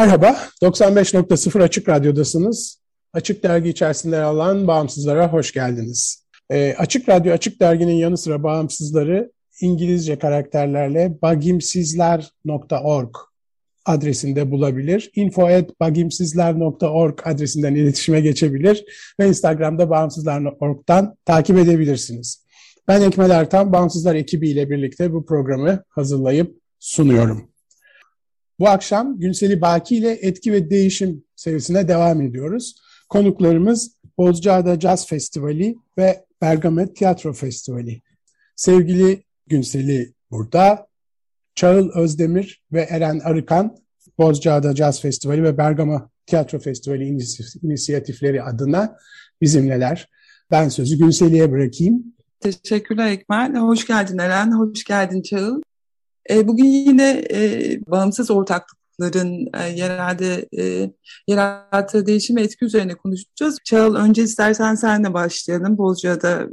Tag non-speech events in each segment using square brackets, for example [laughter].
Merhaba, 95.0 Açık Radyo'dasınız. Açık Dergi içerisinde yer alan Bağımsızlara hoş geldiniz. E, Açık Radyo, Açık Dergi'nin yanı sıra Bağımsızları İngilizce karakterlerle bagimsizler.org adresinde bulabilir. info.bagimsizler.org adresinden iletişime geçebilir ve Instagram'da bağımsızlar.org'dan takip edebilirsiniz. Ben Ekmel Ertan, Bağımsızlar ekibiyle birlikte bu programı hazırlayıp sunuyorum. Bu akşam Günseli Baki ile Etki ve Değişim serisine devam ediyoruz. Konuklarımız Bozcaada Jazz Festivali ve Bergama Tiyatro Festivali. Sevgili Günseli burada, Çağıl Özdemir ve Eren Arıkan Bozcaada Jazz Festivali ve Bergama Tiyatro Festivali inisiyatifleri adına bizimleler. Ben sözü Günseli'ye bırakayım. Teşekkürler Ekmel. Hoş geldin Eren, hoş geldin Çağıl. E, bugün yine e, bağımsız ortaklıkların e, yerelde yarattığı değişim etki üzerine konuşacağız. Çağıl önce istersen senle başlayalım. Bozcaada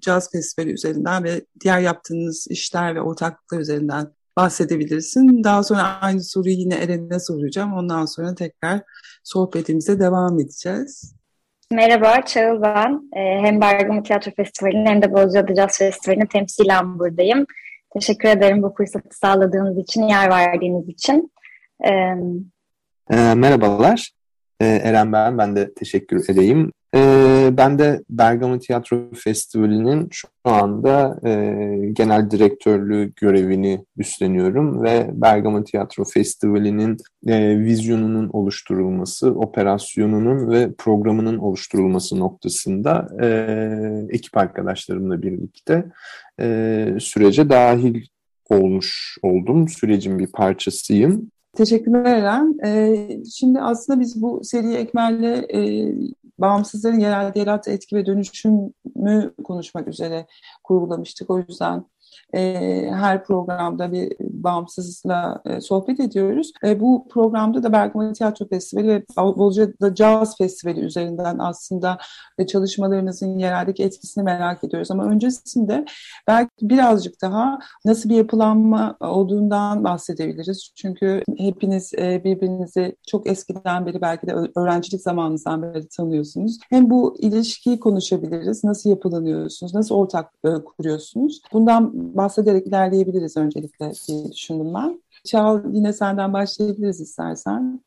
Caz Festivali üzerinden ve diğer yaptığınız işler ve ortaklıklar üzerinden bahsedebilirsin. Daha sonra aynı soruyu yine Eren'e soracağım. Ondan sonra tekrar sohbetimize devam edeceğiz. Merhaba, Çağıl ben. Hem Bergama Tiyatro Festivali'nin hem de Bozcaada Jazz Festivali'nin temsilen buradayım. Teşekkür ederim bu fırsatı sağladığınız için, yer verdiğiniz için. Ee, merhabalar, Eren ben, ben de teşekkür edeyim. Ee, ben de Bergama Tiyatro Festivali'nin şu anda e, genel direktörlüğü görevini üstleniyorum ve Bergama Tiyatro Festivali'nin e, vizyonunun oluşturulması, operasyonunun ve programının oluşturulması noktasında e, ekip arkadaşlarımla birlikte e, sürece dahil olmuş oldum. Sürecin bir parçasıyım. Teşekkürler Eren. Ee, şimdi aslında biz bu seri Ekmel'le e, bağımsızların yerelde yarattığı etki ve dönüşümü konuşmak üzere kurgulamıştık. O yüzden e, her programda bir bağımsızla e, sohbet ediyoruz. Bu programda da Bergama Tiyatro Festivali ve Bolca'da Jazz Festivali üzerinden aslında e, çalışmalarınızın yereldeki etkisini merak ediyoruz. Ama öncesinde belki birazcık daha nasıl bir yapılanma olduğundan bahsedebiliriz. Çünkü hepiniz e, birbirinizi çok eskiden beri belki de öğrencilik zamanınızdan beri tanıyorsunuz. Hem bu ilişkiyi konuşabiliriz. Nasıl yapılanıyorsunuz? Nasıl ortak kuruyorsunuz? Bundan bahsederek ilerleyebiliriz öncelikle diye düşündüm ben. Çağ yine senden başlayabiliriz istersen.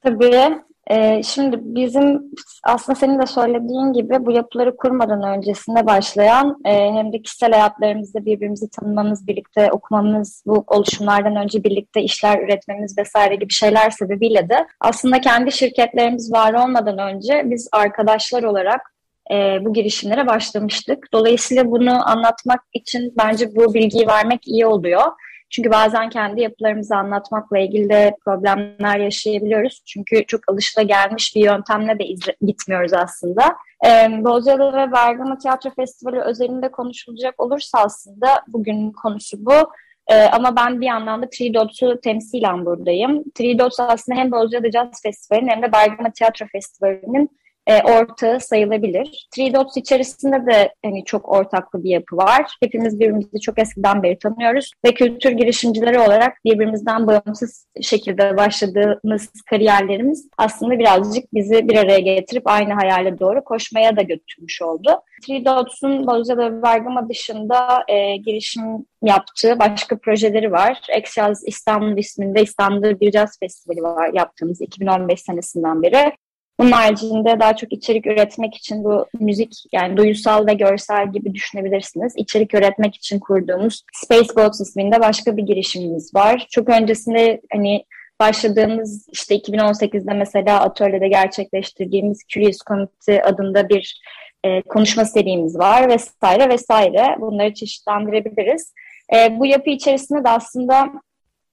Tabii. Ee, şimdi bizim aslında senin de söylediğin gibi bu yapıları kurmadan öncesinde başlayan e, hem de kişisel hayatlarımızda birbirimizi tanımamız, birlikte okumamız, bu oluşumlardan önce birlikte işler üretmemiz vesaire gibi şeyler sebebiyle de aslında kendi şirketlerimiz var olmadan önce biz arkadaşlar olarak e, bu girişimlere başlamıştık. Dolayısıyla bunu anlatmak için bence bu bilgiyi vermek iyi oluyor. Çünkü bazen kendi yapılarımızı anlatmakla ilgili de problemler yaşayabiliyoruz. Çünkü çok alışılagelmiş bir yöntemle de gitmiyoruz aslında. Ee, Bozcaada ve Bergama Tiyatro Festivali özelinde konuşulacak olursa aslında bugün konusu bu. Ee, ama ben bir yandan da Three Dots'u temsilen buradayım. Three Dots aslında hem Bozcaada Jazz Festivali'nin hem de Bergama Tiyatro Festivali'nin e, ortağı sayılabilir. Three Dots içerisinde de hani çok ortaklı bir yapı var. Hepimiz birbirimizi çok eskiden beri tanıyoruz ve kültür girişimcileri olarak birbirimizden bağımsız şekilde başladığımız kariyerlerimiz aslında birazcık bizi bir araya getirip aynı hayale doğru koşmaya da götürmüş oldu. Three Dots'un Bozcaada ve Bergama dışında e, girişim yaptığı başka projeleri var. Exjazz İstanbul isminde İstanbul Bir Jazz Festivali var yaptığımız 2015 senesinden beri. Bunun haricinde daha çok içerik üretmek için bu müzik yani duyusal ve görsel gibi düşünebilirsiniz. İçerik üretmek için kurduğumuz Space Goats isminde başka bir girişimimiz var. Çok öncesinde hani başladığımız işte 2018'de mesela atölyede gerçekleştirdiğimiz Curious Committee adında bir e, konuşma serimiz var vesaire vesaire. Bunları çeşitlendirebiliriz. E, bu yapı içerisinde de aslında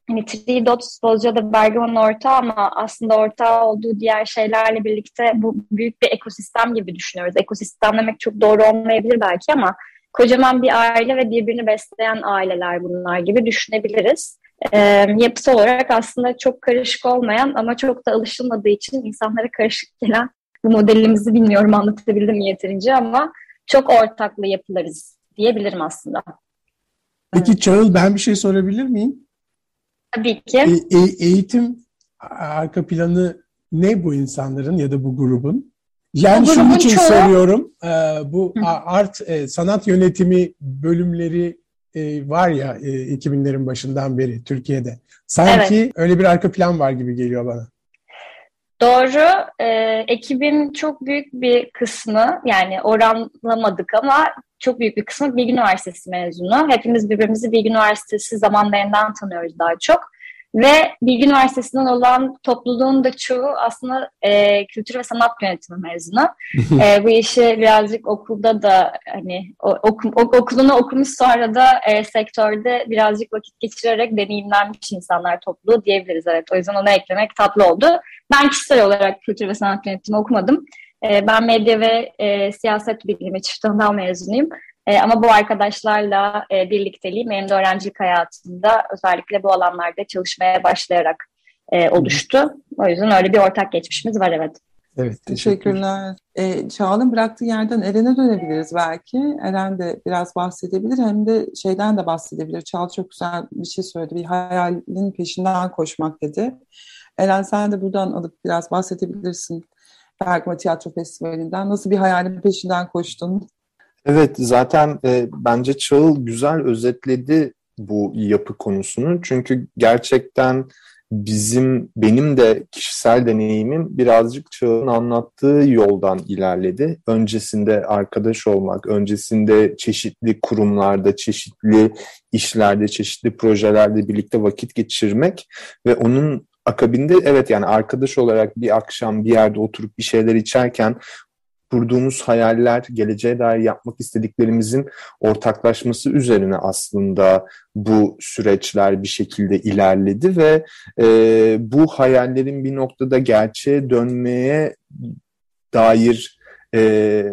hani Three Dots Bozcaada Bergama'nın ortağı ama aslında ortağı olduğu diğer şeylerle birlikte bu büyük bir ekosistem gibi düşünüyoruz. Ekosistem demek çok doğru olmayabilir belki ama kocaman bir aile ve birbirini besleyen aileler bunlar gibi düşünebiliriz. E, yapısı olarak aslında çok karışık olmayan ama çok da alışılmadığı için insanlara karışık gelen bu modelimizi bilmiyorum anlatabildim mi yeterince ama çok ortaklı yapılarız diyebilirim aslında. Peki Çağıl ben bir şey sorabilir miyim? Tabii ki. E, e, eğitim arka planı ne bu insanların ya da bu grubun? Yani bu şunun için çoğu... soruyorum. E, bu Hı. art e, sanat yönetimi bölümleri e, var ya e, 2000'lerin başından beri Türkiye'de. Sanki evet. öyle bir arka plan var gibi geliyor bana. Doğru. E, ekibin çok büyük bir kısmı yani oranlamadık ama çok büyük bir kısmı Bilgi Üniversitesi mezunu. Hepimiz birbirimizi Bilgi Üniversitesi zamanlarından tanıyoruz daha çok. Ve Bilgi Üniversitesi'nden olan topluluğun da çoğu aslında e, kültür ve sanat yönetimi mezunu. e, bu işi birazcık okulda da hani oku, okulunu okumuş sonra da e, sektörde birazcık vakit geçirerek deneyimlenmiş insanlar topluluğu diyebiliriz. Evet, o yüzden onu eklemek tatlı oldu. Ben kişisel olarak kültür ve sanat yönetimi okumadım. E, ben medya ve e, siyaset bilimi çift anal mezunuyum. E, ama bu arkadaşlarla e, birlikteliğim benim de öğrencilik hayatımda özellikle bu alanlarda çalışmaya başlayarak e, oluştu. O yüzden öyle bir ortak geçmişimiz var evet. Evet, teşekkürler. Ee, Çağla'nın bıraktığı yerden Eren'e dönebiliriz belki. Eren de biraz bahsedebilir hem de şeyden de bahsedebilir. Çağla çok güzel bir şey söyledi. Bir hayalin peşinden koşmak dedi. Eren sen de buradan alıp biraz bahsedebilirsin. Bergama Tiyatro Festivali'nden. Nasıl bir hayalin peşinden koştun? Evet zaten e, bence Çağıl güzel özetledi bu yapı konusunu. Çünkü gerçekten bizim benim de kişisel deneyimim birazcık Çağıl'ın anlattığı yoldan ilerledi. Öncesinde arkadaş olmak, öncesinde çeşitli kurumlarda, çeşitli işlerde, çeşitli projelerde birlikte vakit geçirmek ve onun akabinde evet yani arkadaş olarak bir akşam bir yerde oturup bir şeyler içerken kurduğumuz hayaller, geleceğe dair yapmak istediklerimizin ortaklaşması üzerine aslında bu süreçler bir şekilde ilerledi ve e, bu hayallerin bir noktada gerçeğe dönmeye dair e,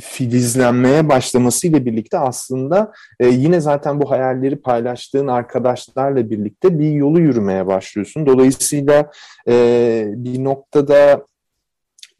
filizlenmeye başlamasıyla birlikte aslında e, yine zaten bu hayalleri paylaştığın arkadaşlarla birlikte bir yolu yürümeye başlıyorsun. Dolayısıyla e, bir noktada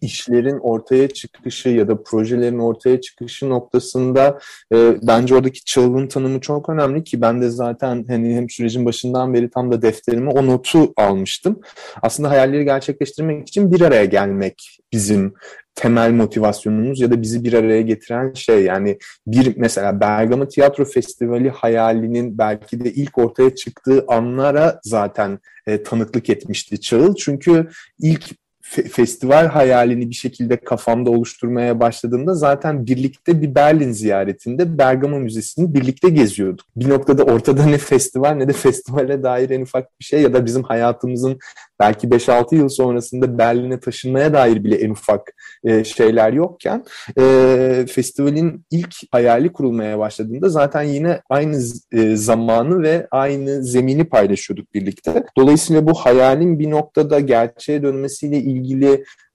işlerin ortaya çıkışı ya da projelerin ortaya çıkışı noktasında e, bence oradaki çağılın tanımı çok önemli ki ben de zaten hani hem sürecin başından beri tam da defterime o notu almıştım. Aslında hayalleri gerçekleştirmek için bir araya gelmek bizim temel motivasyonumuz ya da bizi bir araya getiren şey yani bir mesela Bergama Tiyatro Festivali hayalinin belki de ilk ortaya çıktığı anlara zaten e, tanıklık etmişti Çağıl. Çünkü ilk festival hayalini bir şekilde kafamda oluşturmaya başladığımda zaten birlikte bir Berlin ziyaretinde Bergama Müzesi'ni birlikte geziyorduk. Bir noktada ortada ne festival ne de festivale dair en ufak bir şey ya da bizim hayatımızın belki 5-6 yıl sonrasında Berlin'e taşınmaya dair bile en ufak e, şeyler yokken e, festivalin ilk hayali kurulmaya başladığında zaten yine aynı e, zamanı ve aynı zemini paylaşıyorduk birlikte. Dolayısıyla bu hayalin bir noktada gerçeğe dönmesiyle ilgili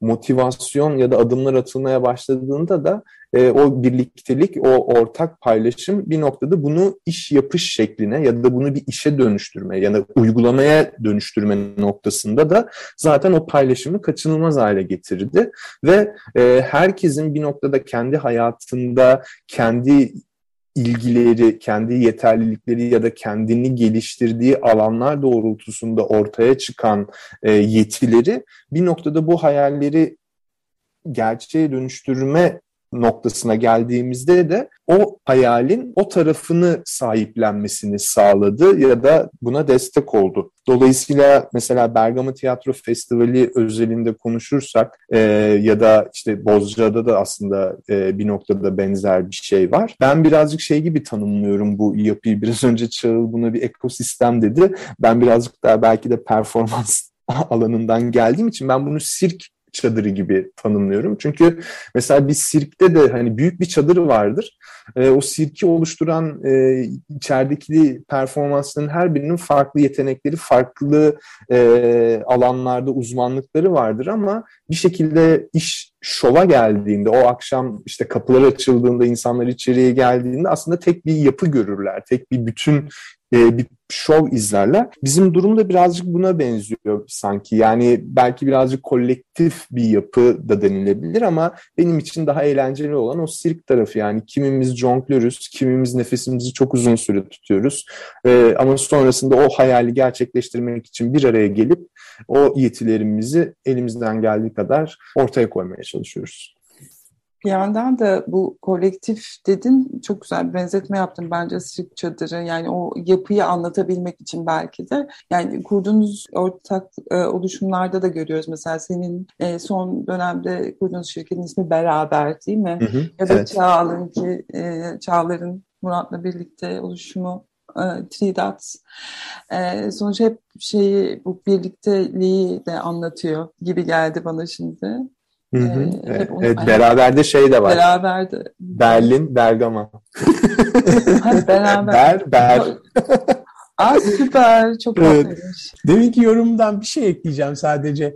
motivasyon ya da adımlar atılmaya başladığında da e, o birliktelik, o ortak paylaşım bir noktada bunu iş yapış şekline ya da bunu bir işe dönüştürme ya da uygulamaya dönüştürme noktasında da zaten o paylaşımı kaçınılmaz hale getirdi. Ve e, herkesin bir noktada kendi hayatında, kendi ilgileri, kendi yeterlilikleri ya da kendini geliştirdiği alanlar doğrultusunda ortaya çıkan e, yetileri bir noktada bu hayalleri gerçeğe dönüştürme noktasına geldiğimizde de o hayalin o tarafını sahiplenmesini sağladı ya da buna destek oldu. Dolayısıyla mesela Bergama Tiyatro Festivali özelinde konuşursak e, ya da işte Bozcaada da aslında e, bir noktada benzer bir şey var. Ben birazcık şey gibi tanımlıyorum bu yapıyı. [laughs] Biraz önce Çağıl buna bir ekosistem dedi. Ben birazcık daha belki de performans [laughs] alanından geldiğim için ben bunu sirk çadırı gibi tanımlıyorum. Çünkü mesela bir sirkte de hani büyük bir çadır vardır. E, o sirki oluşturan e, içerideki performansların her birinin farklı yetenekleri, farklı e, alanlarda uzmanlıkları vardır ama bir şekilde iş şova geldiğinde, o akşam işte kapılar açıldığında, insanlar içeriye geldiğinde aslında tek bir yapı görürler, tek bir bütün e, bir şov izlerler. Bizim durum da birazcık buna benziyor sanki. Yani belki birazcık kolektif bir yapı da denilebilir ama benim için daha eğlenceli olan o sirk tarafı. Yani kimimiz jonglörüz, kimimiz nefesimizi çok uzun süre tutuyoruz. E, ama sonrasında o hayali gerçekleştirmek için bir araya gelip o yetilerimizi elimizden geldiği kadar ortaya koymaya çalışıyoruz. Bir yandan da bu kolektif dedin çok güzel bir benzetme yaptım bence sirk çadırı yani o yapıyı anlatabilmek için belki de yani kurduğunuz ortak e, oluşumlarda da görüyoruz mesela senin e, son dönemde kurduğunuz şirketin ismi Beraber değil mi? Hı hı, ya da evet. Çağlar'ın ki e, Çağlar'ın Murat'la birlikte oluşumu e, Tridat e, sonuç hep şeyi bu birlikteliği de anlatıyor gibi geldi bana şimdi. Hı hı. Ee, evet, beraber şey de var. Beraber Berlin, Bergama. Hadi beraber. Ber, ber. Aa, süper, çok tatlıymış. Deminki yorumdan bir şey ekleyeceğim sadece.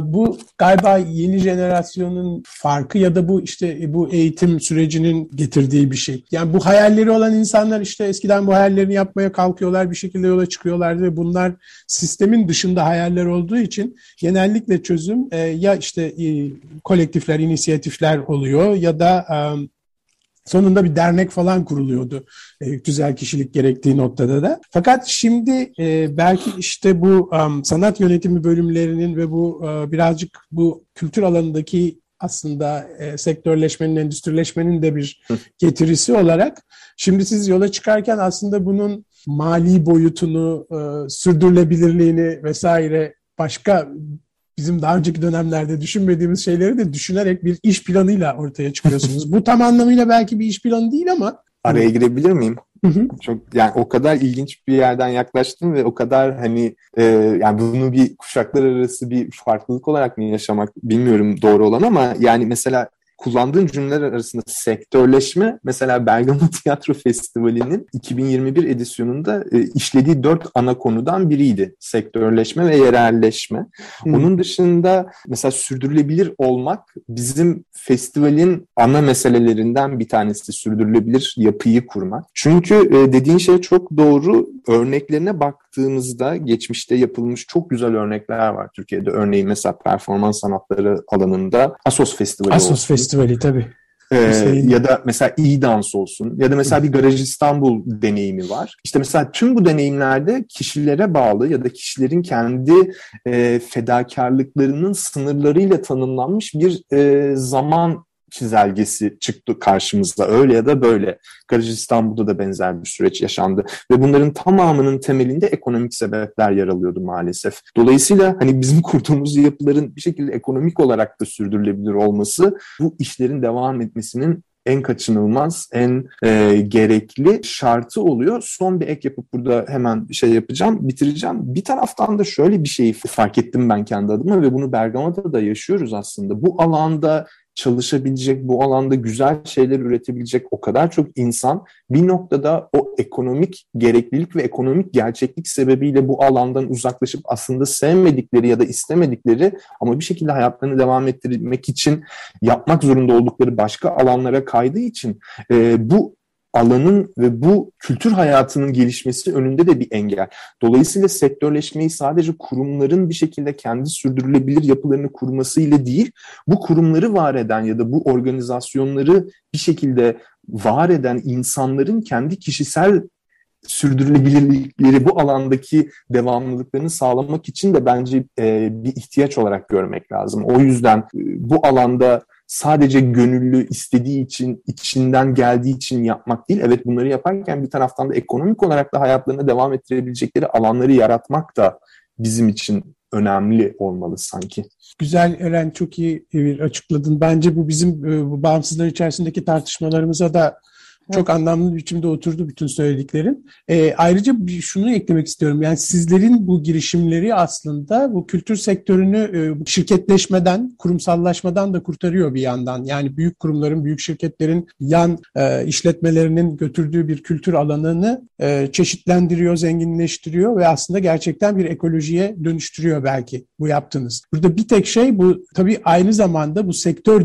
Bu galiba yeni jenerasyonun farkı ya da bu işte bu eğitim sürecinin getirdiği bir şey. Yani bu hayalleri olan insanlar işte eskiden bu hayallerini yapmaya kalkıyorlar, bir şekilde yola çıkıyorlardı ve bunlar sistemin dışında hayaller olduğu için genellikle çözüm e, ya işte e, kolektifler, inisiyatifler oluyor ya da Sonunda bir dernek falan kuruluyordu e, güzel kişilik gerektiği noktada da. Fakat şimdi e, belki işte bu um, sanat yönetimi bölümlerinin ve bu e, birazcık bu kültür alanındaki aslında e, sektörleşmenin, endüstrileşmenin de bir getirisi olarak şimdi siz yola çıkarken aslında bunun mali boyutunu, e, sürdürülebilirliğini vesaire başka bizim daha önceki dönemlerde düşünmediğimiz şeyleri de düşünerek bir iş planıyla ortaya çıkıyorsunuz. Bu tam anlamıyla belki bir iş planı değil ama Araya girebilir miyim? Hı hı. Çok yani o kadar ilginç bir yerden yaklaştım ve o kadar hani e, yani bunu bir kuşaklar arası bir farklılık olarak mı yaşamak bilmiyorum doğru olan ama yani mesela kullandığın cümleler arasında sektörleşme mesela Bergama [laughs] Tiyatro Festivali'nin 2021 edisyonunda e, işlediği dört ana konudan biriydi. Sektörleşme ve yerelleşme. Hmm. Onun dışında mesela sürdürülebilir olmak bizim festivalin ana meselelerinden bir tanesi sürdürülebilir yapıyı kurmak. Çünkü e, dediğin şey çok doğru. Örneklerine baktığımızda geçmişte yapılmış çok güzel örnekler var Türkiye'de. Örneğin mesela performans sanatları alanında Asos Festivali Asos olsun. Festivali tabii. Ee, ya da mesela iyi dans olsun ya da mesela bir Garaj İstanbul deneyimi var. İşte mesela tüm bu deneyimlerde kişilere bağlı ya da kişilerin kendi e, fedakarlıklarının sınırlarıyla tanımlanmış bir e, zaman çizelgesi çıktı karşımıza öyle ya da böyle. Garaj İstanbul'da da benzer bir süreç yaşandı ve bunların tamamının temelinde ekonomik sebepler yer alıyordu maalesef. Dolayısıyla hani bizim kurduğumuz yapıların bir şekilde ekonomik olarak da sürdürülebilir olması bu işlerin devam etmesinin en kaçınılmaz, en e, gerekli şartı oluyor. Son bir ek yapıp burada hemen şey yapacağım, bitireceğim. Bir taraftan da şöyle bir şeyi fark ettim ben kendi adıma ve bunu Bergama'da da yaşıyoruz aslında. Bu alanda çalışabilecek, bu alanda güzel şeyler üretebilecek o kadar çok insan bir noktada o ekonomik gereklilik ve ekonomik gerçeklik sebebiyle bu alandan uzaklaşıp aslında sevmedikleri ya da istemedikleri ama bir şekilde hayatlarını devam ettirmek için yapmak zorunda oldukları başka alanlara kaydığı için e, bu alanın ve bu kültür hayatının gelişmesi önünde de bir engel. Dolayısıyla sektörleşmeyi sadece kurumların bir şekilde kendi sürdürülebilir yapılarını kurmasıyla değil, bu kurumları var eden ya da bu organizasyonları bir şekilde var eden insanların kendi kişisel sürdürülebilirlikleri bu alandaki devamlılıklarını sağlamak için de bence e, bir ihtiyaç olarak görmek lazım. O yüzden e, bu alanda sadece gönüllü istediği için, içinden geldiği için yapmak değil. Evet bunları yaparken bir taraftan da ekonomik olarak da hayatlarını devam ettirebilecekleri alanları yaratmak da bizim için önemli olmalı sanki. Güzel Eren çok iyi bir açıkladın. Bence bu bizim e, bu bağımsızlar içerisindeki tartışmalarımıza da Çok anlamlı biçimde oturdu bütün söylediklerin. E, ayrıca şunu eklemek istiyorum. Yani sizlerin bu girişimleri aslında bu kültür sektörünü e, şirketleşmeden, kurumsallaşmadan da kurtarıyor bir yandan. Yani büyük kurumların, büyük şirketlerin yan e, işletmelerinin götürdüğü bir kültür alanını e, çeşitlendiriyor, zenginleştiriyor ve aslında gerçekten bir ekolojiye dönüştürüyor belki bu yaptığınız. Burada bir tek şey bu tabii aynı zamanda bu sektör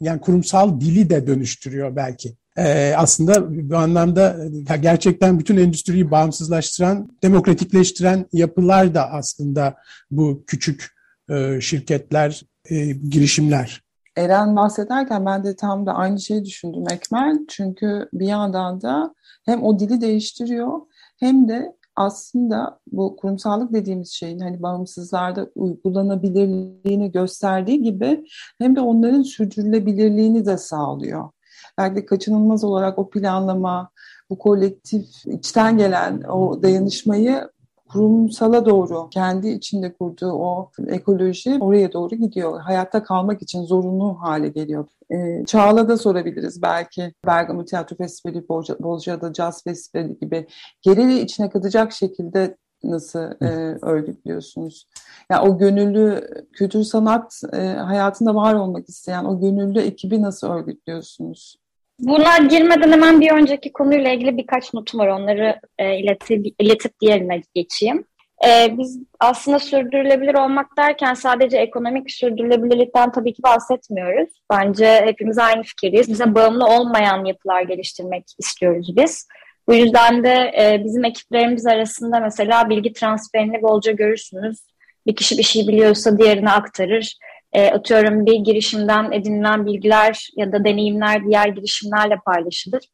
yani kurumsal dili de dönüştürüyor belki. Ee, aslında bu anlamda gerçekten bütün endüstriyi bağımsızlaştıran, demokratikleştiren yapılar da aslında bu küçük e, şirketler, e, girişimler. Eren bahsederken ben de tam da aynı şeyi düşündüm Ekmel. Çünkü bir yandan da hem o dili değiştiriyor hem de aslında bu kurumsallık dediğimiz şeyin hani bağımsızlarda uygulanabilirliğini gösterdiği gibi hem de onların sürdürülebilirliğini de sağlıyor. Belki kaçınılmaz olarak o planlama, bu kolektif içten gelen o dayanışmayı kurumsala doğru kendi içinde kurduğu o ekoloji oraya doğru gidiyor. Hayatta kalmak için zorunlu hale geliyor. E, Çağla da sorabiliriz belki. Bergamo Tiyatro Festivali, Bolca, Bolca'da Jazz Festivali gibi geri içine katacak şekilde nasıl e, örgütlüyorsunuz? Yani o gönüllü kültür sanat e, hayatında var olmak isteyen o gönüllü ekibi nasıl örgütlüyorsunuz? Buna girmeden hemen bir önceki konuyla ilgili birkaç notum var. Onları e, iletip, iletip diğerine geçeyim. E, biz aslında sürdürülebilir olmak derken sadece ekonomik sürdürülebilirlikten tabii ki bahsetmiyoruz. Bence hepimiz aynı fikirdeyiz. Bize bağımlı olmayan yapılar geliştirmek istiyoruz biz. Bu yüzden de e, bizim ekiplerimiz arasında mesela bilgi transferini bolca görürsünüz. Bir kişi bir şey biliyorsa diğerine aktarır e, atıyorum bir girişimden edinilen bilgiler ya da deneyimler diğer girişimlerle paylaşılır.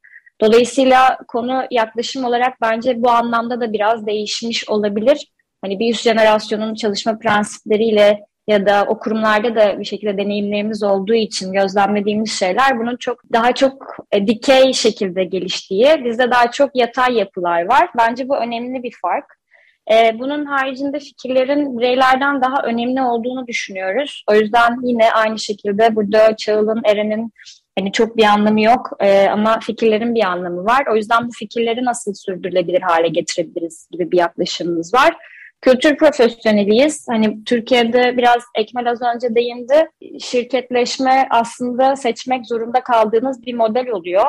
Dolayısıyla konu yaklaşım olarak bence bu anlamda da biraz değişmiş olabilir. Hani bir üst jenerasyonun çalışma prensipleriyle ya da o kurumlarda da bir şekilde deneyimlerimiz olduğu için gözlemlediğimiz şeyler bunun çok daha çok e, dikey şekilde geliştiği, bizde daha çok yatay yapılar var. Bence bu önemli bir fark. E, bunun haricinde fikirlerin bireylerden daha önemli olduğunu düşünüyoruz. O yüzden yine aynı şekilde burada Çağıl'ın, Eren'in hani çok bir anlamı yok e, ama fikirlerin bir anlamı var. O yüzden bu fikirleri nasıl sürdürülebilir hale getirebiliriz gibi bir yaklaşımımız var. Kültür profesyoneliyiz. Hani Türkiye'de biraz Ekmel az önce değindi. Şirketleşme aslında seçmek zorunda kaldığınız bir model oluyor.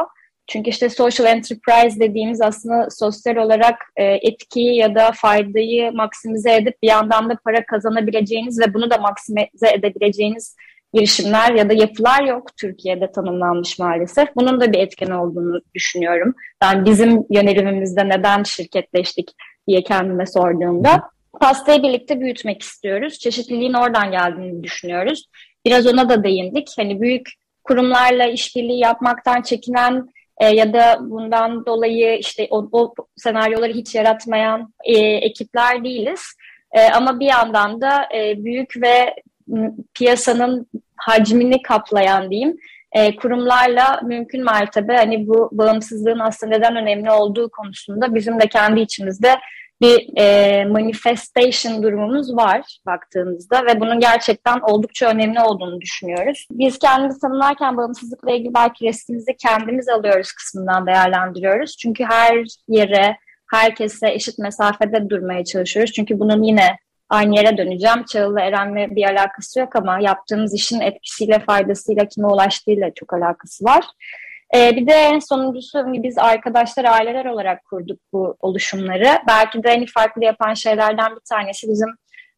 Çünkü işte social enterprise dediğimiz aslında sosyal olarak e, etkiyi ya da faydayı maksimize edip bir yandan da para kazanabileceğiniz ve bunu da maksimize edebileceğiniz girişimler ya da yapılar yok Türkiye'de tanımlanmış maalesef. Bunun da bir etken olduğunu düşünüyorum. Yani bizim yönelimimizde neden şirketleştik diye kendime sorduğumda pastayı birlikte büyütmek istiyoruz. Çeşitliliğin oradan geldiğini düşünüyoruz. Biraz ona da değindik. Hani büyük kurumlarla işbirliği yapmaktan çekinen e, ya da bundan dolayı işte o, o senaryoları hiç yaratmayan e, ekipler değiliz. E, ama bir yandan da e, büyük ve piyasanın hacmini kaplayan diyeyim e, kurumlarla mümkün mertebe hani bu bağımsızlığın aslında neden önemli olduğu konusunda bizim de kendi içimizde bir e, manifestation durumumuz var baktığımızda ve bunun gerçekten oldukça önemli olduğunu düşünüyoruz. Biz kendimizi tanımlarken bağımsızlıkla ilgili belki resmimizi kendimiz alıyoruz kısmından değerlendiriyoruz. Çünkü her yere, herkese eşit mesafede durmaya çalışıyoruz. Çünkü bunun yine aynı yere döneceğim. Çağıl'la Eren'le bir alakası yok ama yaptığımız işin etkisiyle, faydasıyla, kime ulaştığıyla çok alakası var. Ee, bir de en sonuncusu hani biz arkadaşlar, aileler olarak kurduk bu oluşumları. Belki de en farklı yapan şeylerden bir tanesi bizim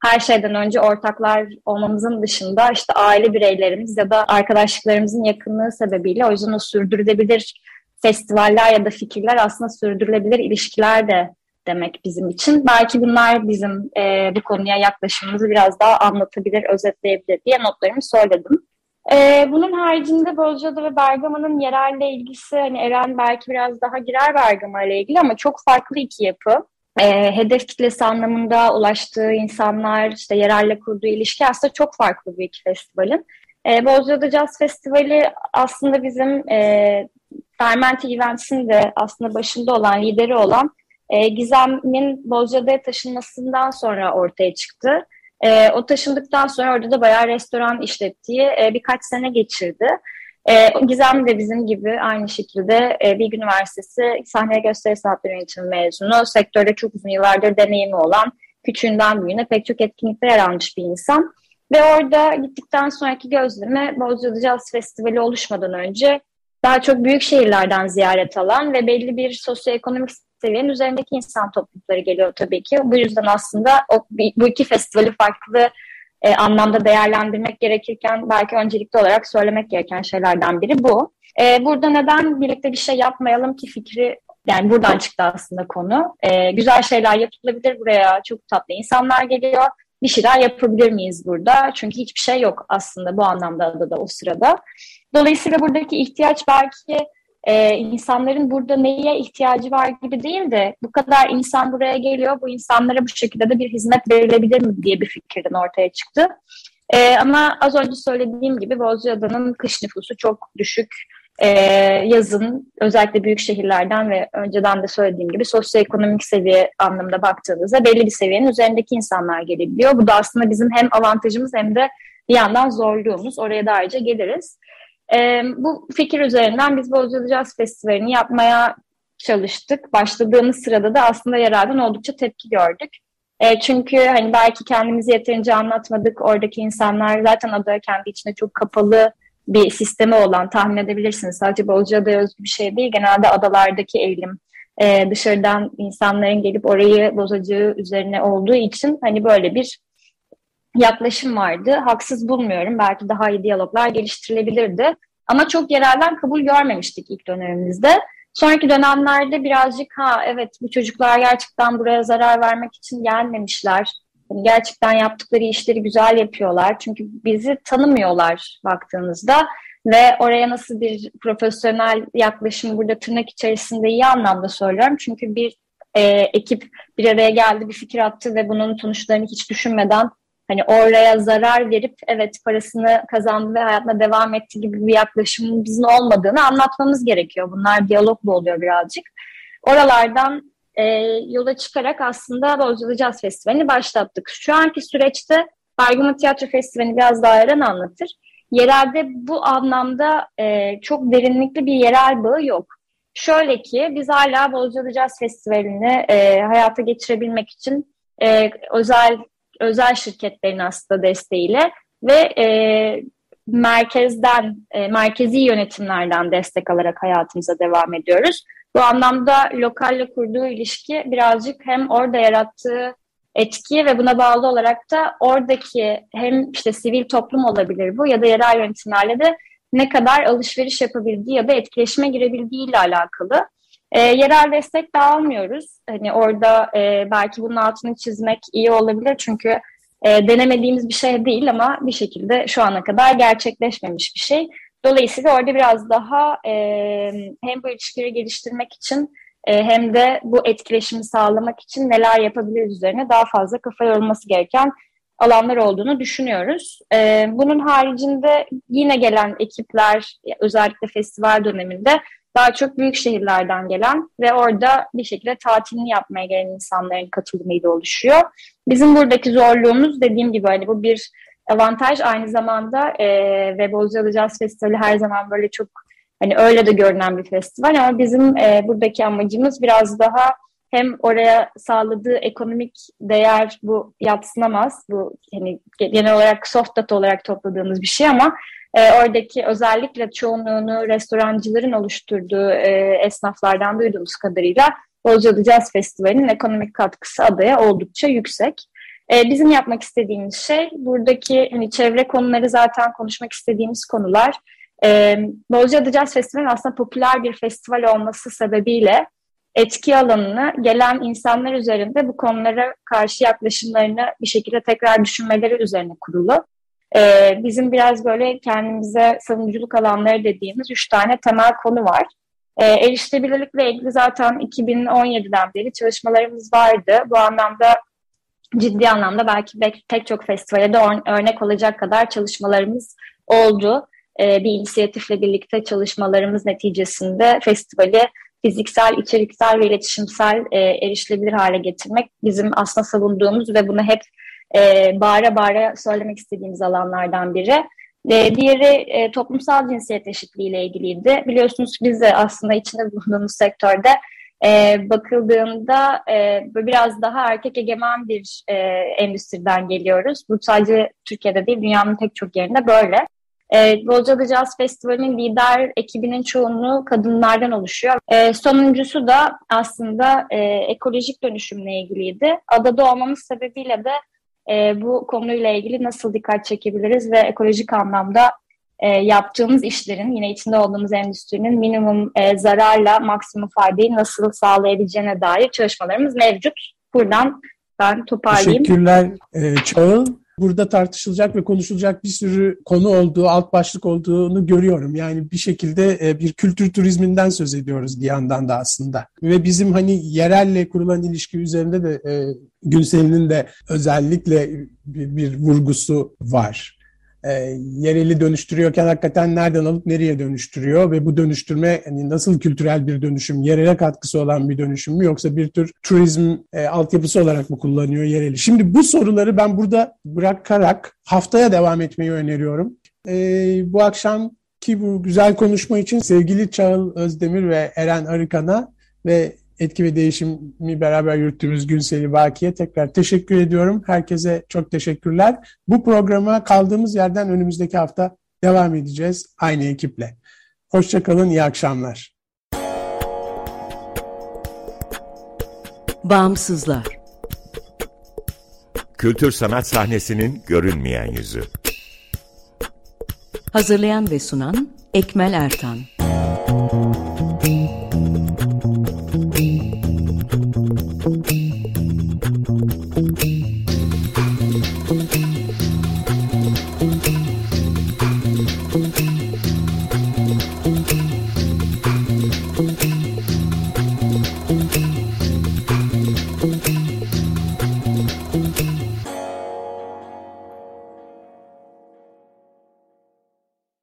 her şeyden önce ortaklar olmamızın dışında işte aile bireylerimiz ya da arkadaşlıklarımızın yakınlığı sebebiyle o yüzden o sürdürülebilir festivaller ya da fikirler aslında sürdürülebilir ilişkiler de demek bizim için. Belki bunlar bizim e, bu konuya yaklaşımımızı biraz daha anlatabilir, özetleyebilir diye notlarımı söyledim. Ee, bunun haricinde Bozcaada ve Bergama'nın yerelle ilgisi, hani Eren belki biraz daha girer Bergama ile ilgili ama çok farklı iki yapı. Ee, hedef kitlesi anlamında ulaştığı insanlar, işte yerelle kurduğu ilişki aslında çok farklı bir iki festivalin. Ee, Bozcaada Jazz Festivali aslında bizim e, Fermente Events'in de aslında başında olan, lideri olan e, Gizem'in Bozcaada'ya taşınmasından sonra ortaya çıktı. E, o taşındıktan sonra orada da bayağı restoran işlettiği e, birkaç sene geçirdi. E, Gizem de bizim gibi aynı şekilde e, Bilgi Üniversitesi sahne gösteri sanatları yönetimi mezunu. Sektörde çok uzun yıllardır deneyimi olan, küçüğünden büyüğüne pek çok etkinlikte yer almış bir insan. Ve orada gittikten sonraki gözleme Bozcaada Jazz Festivali oluşmadan önce daha çok büyük şehirlerden ziyaret alan ve belli bir sosyoekonomik seviyenin üzerindeki insan toplulukları geliyor tabii ki. Bu yüzden aslında o, bu iki festivali farklı e, anlamda değerlendirmek gerekirken belki öncelikli olarak söylemek gereken şeylerden biri bu. E, burada neden birlikte bir şey yapmayalım ki fikri yani buradan çıktı aslında konu. E, güzel şeyler yapılabilir buraya çok tatlı insanlar geliyor. Bir şeyler yapabilir miyiz burada? Çünkü hiçbir şey yok aslında bu anlamda da, da o sırada. Dolayısıyla buradaki ihtiyaç belki e, insanların burada neye ihtiyacı var gibi değil de bu kadar insan buraya geliyor, bu insanlara bu şekilde de bir hizmet verilebilir mi diye bir fikirden ortaya çıktı. E, ama az önce söylediğim gibi Bozcaada'nın kış nüfusu çok düşük. E, yazın özellikle büyük şehirlerden ve önceden de söylediğim gibi sosyoekonomik seviye anlamında baktığınızda belli bir seviyenin üzerindeki insanlar gelebiliyor. Bu da aslında bizim hem avantajımız hem de bir yandan zorluğumuz. Oraya da ayrıca geliriz. E, bu fikir üzerinden biz Bozcaada Jazz Festivali'ni yapmaya çalıştık. Başladığımız sırada da aslında yerelden oldukça tepki gördük. E, çünkü hani belki kendimizi yeterince anlatmadık. Oradaki insanlar zaten ada kendi içinde çok kapalı bir sistemi olan tahmin edebilirsiniz. Sadece Bozcaada'ya özgü bir şey değil. Genelde adalardaki eğilim e, dışarıdan insanların gelip orayı bozacağı üzerine olduğu için hani böyle bir yaklaşım vardı. Haksız bulmuyorum. Belki daha iyi diyaloglar geliştirilebilirdi. Ama çok yerelden kabul görmemiştik ilk dönemimizde. Sonraki dönemlerde birazcık ha evet bu çocuklar gerçekten buraya zarar vermek için gelmemişler. Yani gerçekten yaptıkları işleri güzel yapıyorlar. Çünkü bizi tanımıyorlar baktığınızda ve oraya nasıl bir profesyonel yaklaşım burada tırnak içerisinde iyi anlamda söylüyorum. Çünkü bir e, ekip bir araya geldi, bir fikir attı ve bunun sonuçlarını hiç düşünmeden hani oraya zarar verip evet parasını kazandı ve hayatına devam etti gibi bir yaklaşımın bizim olmadığını anlatmamız gerekiyor. Bunlar diyaloglu oluyor birazcık. Oralardan e, yola çıkarak aslında Bozcaada Jazz Festivali'ni başlattık. Şu anki süreçte Bergama Tiyatro Festivali'ni biraz daha Eren anlatır. Yerelde bu anlamda e, çok derinlikli bir yerel bağı yok. Şöyle ki biz hala Bozcaada Jazz Festivali'ni e, hayata geçirebilmek için e, özel özel şirketlerin aslında desteğiyle ve e, merkezden, e, merkezi yönetimlerden destek alarak hayatımıza devam ediyoruz. Bu anlamda lokalle kurduğu ilişki birazcık hem orada yarattığı etki ve buna bağlı olarak da oradaki hem işte sivil toplum olabilir bu ya da yerel yönetimlerle de ne kadar alışveriş yapabildiği ya da etkileşime girebildiği ile alakalı. E, yerel destek de almıyoruz. Hani orada e, belki bunun altını çizmek iyi olabilir çünkü e, denemediğimiz bir şey değil ama bir şekilde şu ana kadar gerçekleşmemiş bir şey. Dolayısıyla orada biraz daha e, hem bu ilişkileri geliştirmek için e, hem de bu etkileşimi sağlamak için neler yapabiliriz üzerine daha fazla kafa yorulması gereken alanlar olduğunu düşünüyoruz. E, bunun haricinde yine gelen ekipler özellikle festival döneminde daha çok büyük şehirlerden gelen ve orada bir şekilde tatilini yapmaya gelen insanların katılımıyla oluşuyor. Bizim buradaki zorluğumuz dediğim gibi hani bu bir avantaj aynı zamanda e, ve Bozcaada Jazz Festivali her zaman böyle çok hani öyle de görünen bir festival ama bizim e, buradaki amacımız biraz daha hem oraya sağladığı ekonomik değer bu yatsınamaz. Bu hani genel olarak soft data olarak topladığımız bir şey ama e, oradaki özellikle çoğunluğunu restorancıların oluşturduğu e, esnaflardan duyduğumuz kadarıyla Bozcaada Jazz Festivali'nin ekonomik katkısı adaya oldukça yüksek. E, bizim yapmak istediğimiz şey buradaki hani çevre konuları zaten konuşmak istediğimiz konular. E, Bozcaada Jazz Festivali aslında popüler bir festival olması sebebiyle etki alanını gelen insanlar üzerinde bu konulara karşı yaklaşımlarını bir şekilde tekrar düşünmeleri üzerine kurulu. Ee, bizim biraz böyle kendimize savunuculuk alanları dediğimiz üç tane temel konu var. Ee, erişilebilirlikle ilgili zaten 2017'den beri çalışmalarımız vardı. Bu anlamda ciddi anlamda belki pek çok festivale de örnek olacak kadar çalışmalarımız oldu. Ee, bir inisiyatifle birlikte çalışmalarımız neticesinde festivali fiziksel, içeriksel ve iletişimsel e, erişilebilir hale getirmek bizim aslında savunduğumuz ve bunu hep e, bağıra bağıra söylemek istediğimiz alanlardan biri. E, diğeri e, toplumsal cinsiyet eşitliği ile ilgiliydi. Biliyorsunuz biz de aslında içinde bulunduğumuz sektörde e, bakıldığında e, biraz daha erkek egemen bir e, endüstriden geliyoruz. Bu sadece Türkiye'de değil, dünyanın pek çok yerinde böyle. E, Bozcaada Jazz Festivali'nin lider ekibinin çoğunluğu kadınlardan oluşuyor. E, sonuncusu da aslında e, ekolojik dönüşümle ilgiliydi. Adada olmamız sebebiyle de e, bu konuyla ilgili nasıl dikkat çekebiliriz ve ekolojik anlamda e, yaptığımız işlerin, yine içinde olduğumuz endüstrinin minimum e, zararla maksimum faydayı nasıl sağlayabileceğine dair çalışmalarımız mevcut. Buradan ben toparlayayım. Teşekkürler e, Çağıl. Burada tartışılacak ve konuşulacak bir sürü konu olduğu, alt başlık olduğunu görüyorum. Yani bir şekilde e, bir kültür turizminden söz ediyoruz bir yandan da aslında. Ve bizim hani yerelle kurulan ilişki üzerinde de e, Günsel'in de özellikle bir, bir vurgusu var e, yereli dönüştürüyorken hakikaten nereden alıp nereye dönüştürüyor ve bu dönüştürme hani nasıl kültürel bir dönüşüm, yerele katkısı olan bir dönüşüm mü yoksa bir tür turizm e, altyapısı olarak mı kullanıyor yereli? Şimdi bu soruları ben burada bırakarak haftaya devam etmeyi öneriyorum. E, bu akşam ki bu güzel konuşma için sevgili Çağıl Özdemir ve Eren Arıkan'a ve etki ve değişimi beraber yürüttüğümüz Günseli Baki'ye tekrar teşekkür ediyorum. Herkese çok teşekkürler. Bu programa kaldığımız yerden önümüzdeki hafta devam edeceğiz aynı ekiple. Hoşçakalın, iyi akşamlar. Bağımsızlar Kültür sanat sahnesinin görünmeyen yüzü. Hazırlayan ve sunan Ekmel Ertan